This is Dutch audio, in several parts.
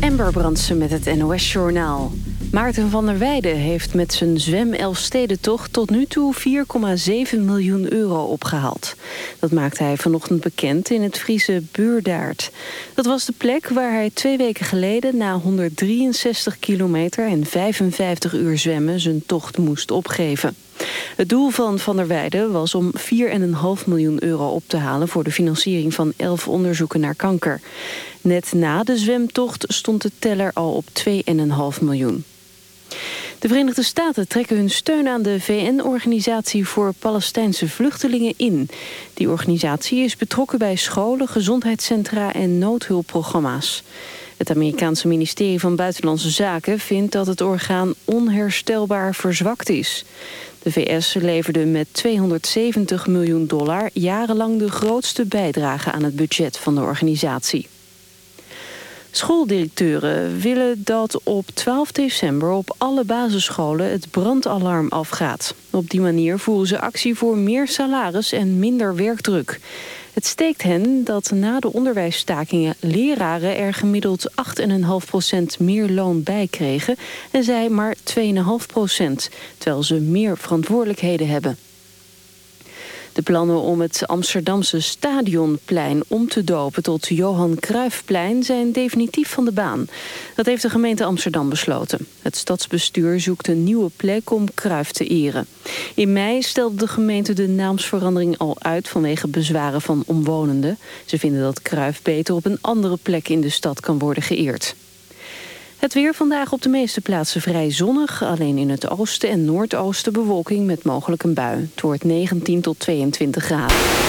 Amber Brandsen met het NOS-journaal. Maarten van der Weijden heeft met zijn zwem Elfstedentocht tot nu toe 4,7 miljoen euro opgehaald. Dat maakte hij vanochtend bekend in het Friese Beurdaard. Dat was de plek waar hij twee weken geleden na 163 kilometer en 55 uur zwemmen zijn tocht moest opgeven. Het doel van Van der Weijden was om 4,5 miljoen euro op te halen... voor de financiering van 11 onderzoeken naar kanker. Net na de zwemtocht stond de teller al op 2,5 miljoen. De Verenigde Staten trekken hun steun aan de VN-organisatie voor Palestijnse vluchtelingen in. Die organisatie is betrokken bij scholen, gezondheidscentra en noodhulpprogramma's. Het Amerikaanse ministerie van Buitenlandse Zaken vindt dat het orgaan onherstelbaar verzwakt is. De VS leverde met 270 miljoen dollar jarenlang de grootste bijdrage aan het budget van de organisatie. Schooldirecteuren willen dat op 12 december op alle basisscholen het brandalarm afgaat. Op die manier voeren ze actie voor meer salaris en minder werkdruk. Het steekt hen dat na de onderwijsstakingen leraren er gemiddeld 8,5% meer loon bij kregen en zij maar 2,5%, terwijl ze meer verantwoordelijkheden hebben. De plannen om het Amsterdamse Stadionplein om te dopen tot Johan Cruijffplein zijn definitief van de baan. Dat heeft de gemeente Amsterdam besloten. Het stadsbestuur zoekt een nieuwe plek om Cruijff te eren. In mei stelde de gemeente de naamsverandering al uit vanwege bezwaren van omwonenden. Ze vinden dat Cruijff beter op een andere plek in de stad kan worden geëerd. Het weer vandaag op de meeste plaatsen vrij zonnig. Alleen in het oosten en noordoosten bewolking met mogelijk een bui. Het wordt 19 tot 22 graden.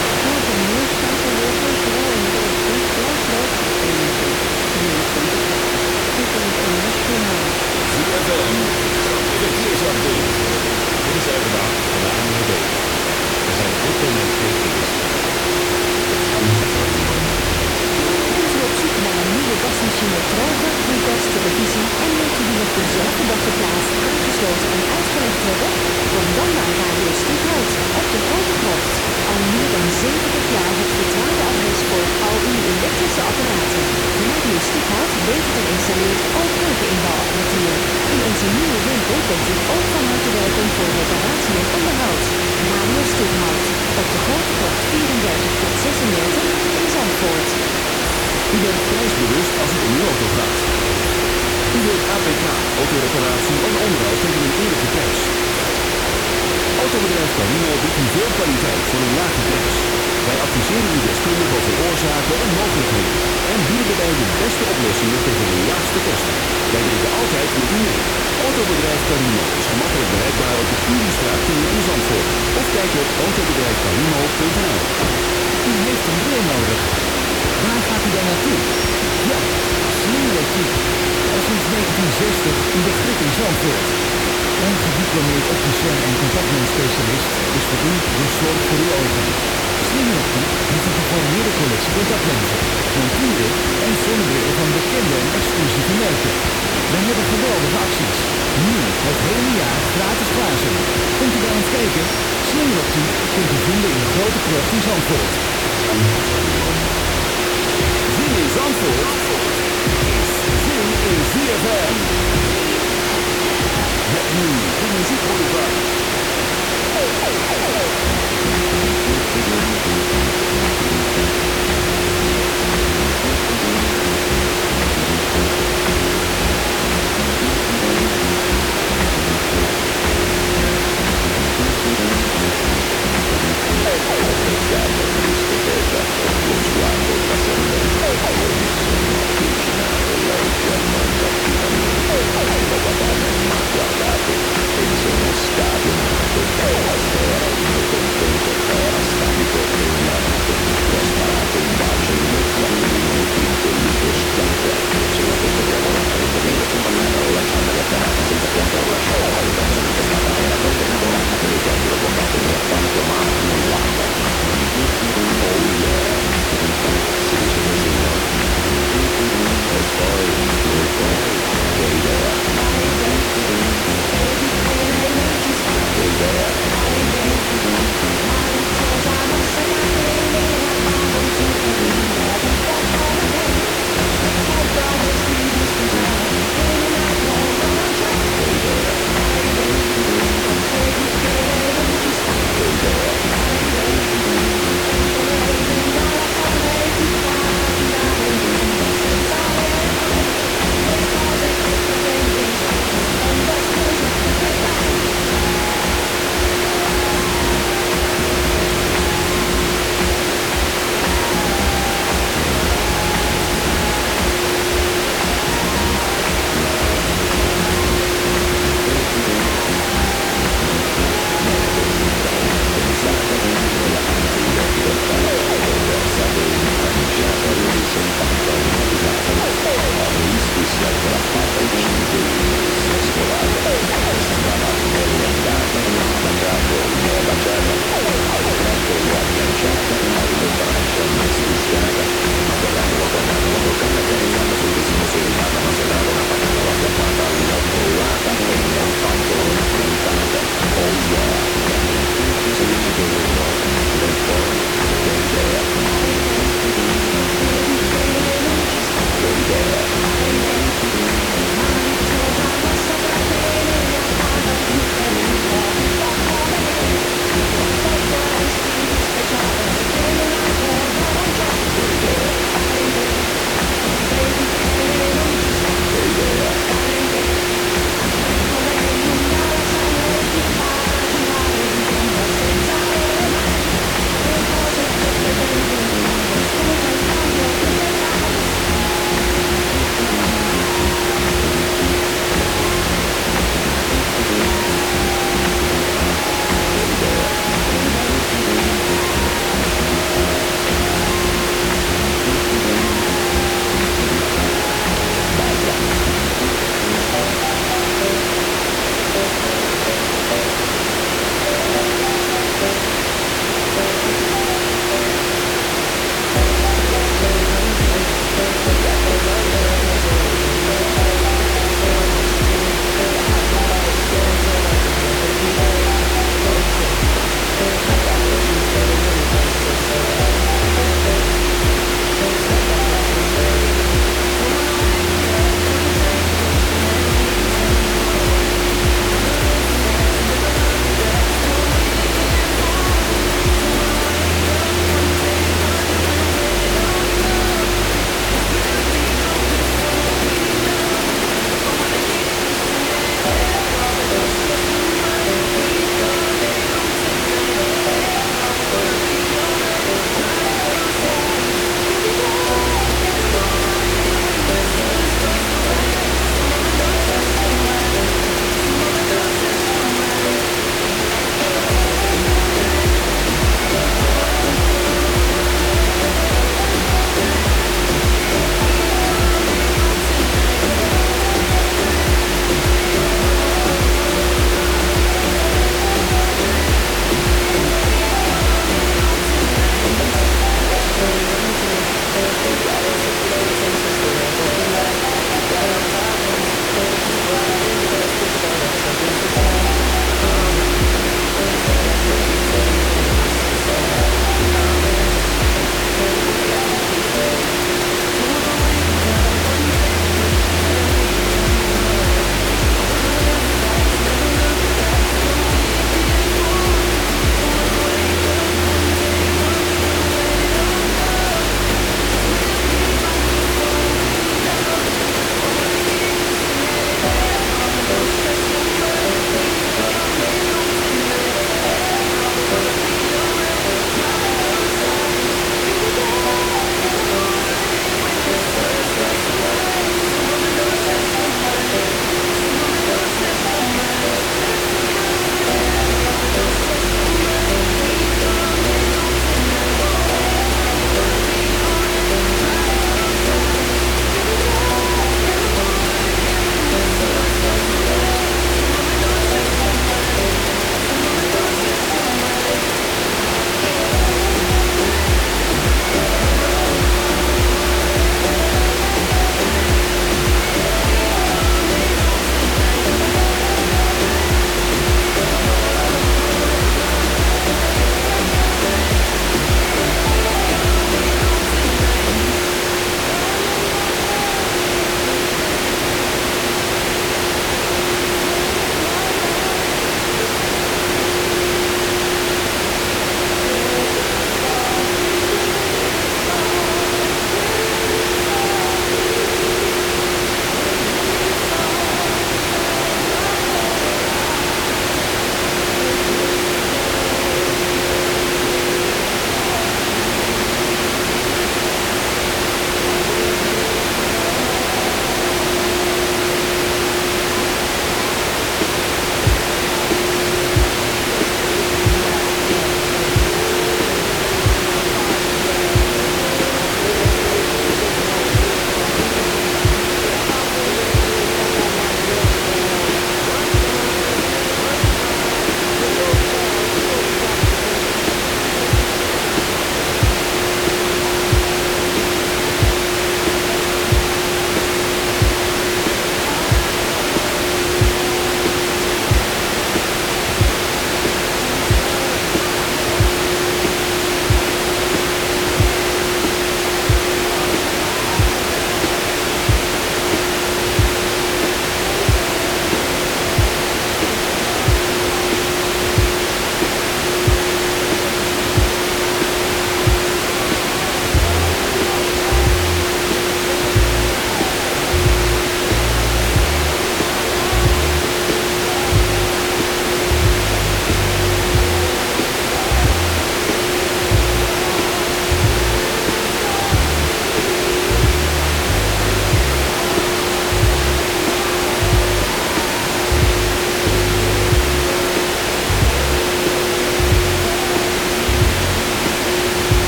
En installeert ook keukeninbouwapparatuur. In onze nieuwe winkel bent u ook van harte welkom voor reparatie en onderhoud. Radio Stiphout op de Grote Krocht 34 tot 36 in Zandvoort. U bent prijsbewust als het om uw auto gaat. U wilt APK, autoreparatie en onderhoud tegen een eerlijke prijs. Autobedrijf Carino biedt u veel kwaliteit voor een lage prijs. Wij adviseren u deskundig over oorzaken en mogelijkheden. En bieden daarbij de beste oplossingen tegen de laagste kosten. Wij denken altijd met u mee. Autobedrijf Carino is gemakkelijk bereikbaar op de Curiestraat in Zandvoort. Of kijk op autobedrijfcarino.nl U heeft een bril nodig. Waar gaat u dan naartoe? Ja, slingeroptiek. Al sinds 1960 een begrip in Zandvoort. Een gediplomeerd opticien en contactlensspecialist is voor u de zorg voor uw ogen. Slingeroptiek heeft een geformeerde collectie contactlenzen, monturen en zonnebrillen van bekende en exclusieve merken. We hebben geweldige acties. Nu het hele jaar gratis glazen. Komt u bij ons kijken? Slingeroptiek kunt u vinden in de grote krocht in Zandvoort. Zin in Zandvoort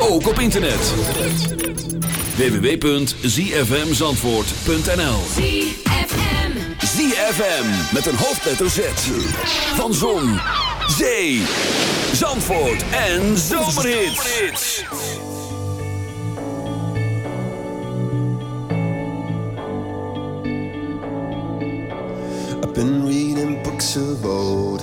ook op internet. www.zfmzandvoort.nl ZFM met een hoofdletter Z. Van Zon, Zee, Zandvoort en Zomerhits. I've been reading books of old,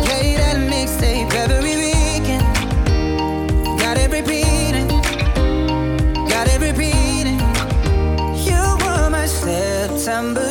remember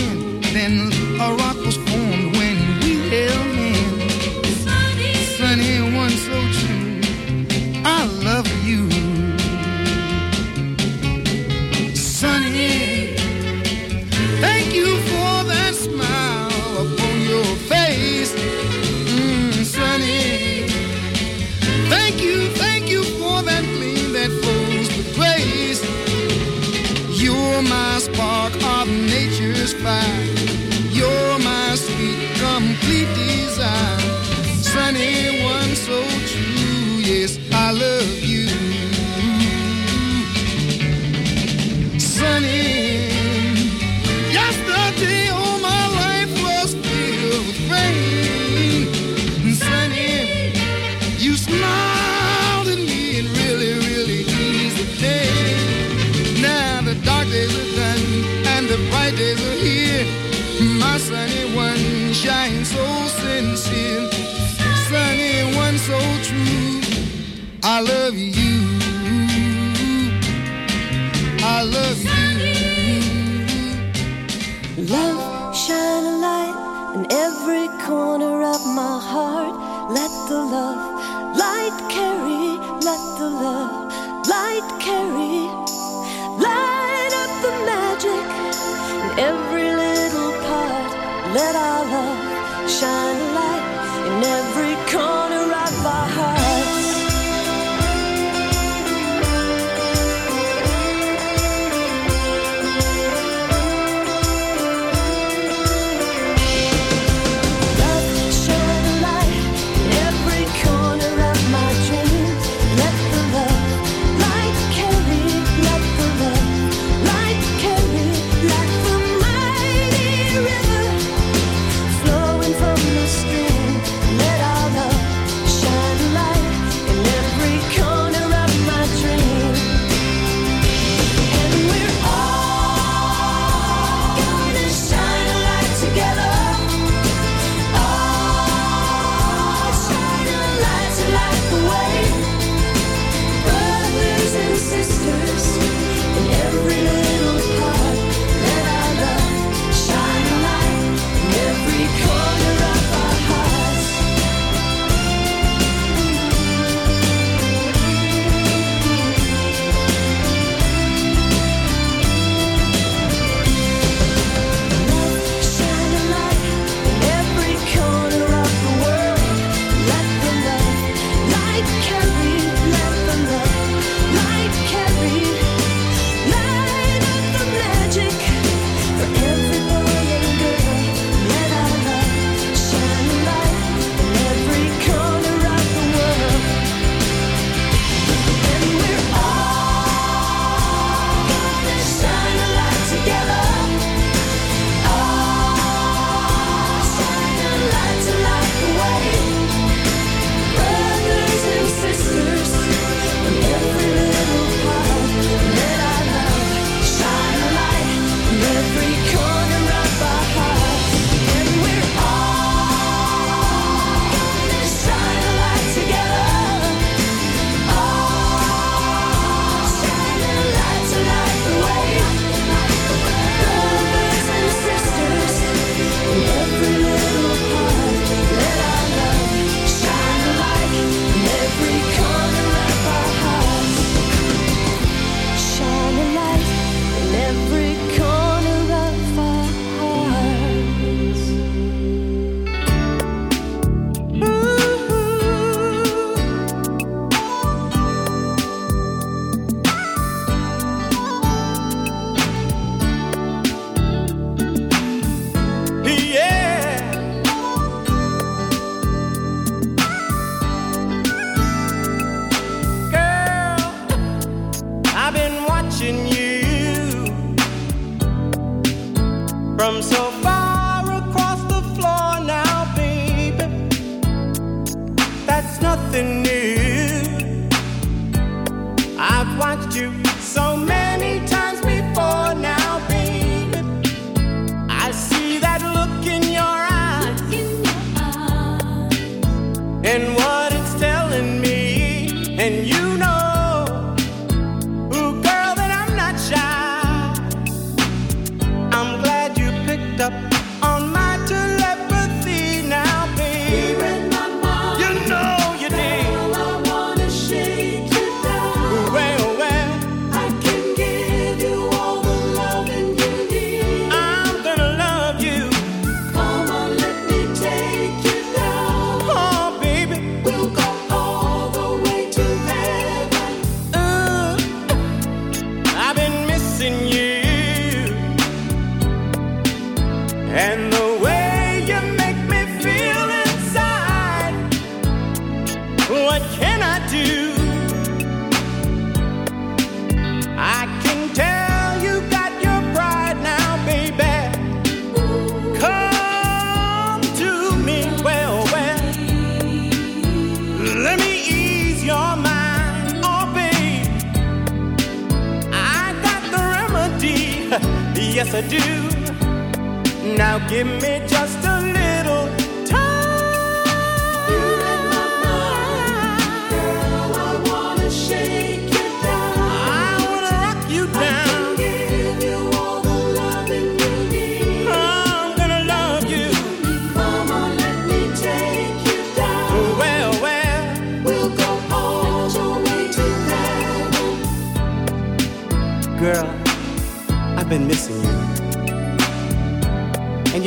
Yes, I do. Now give me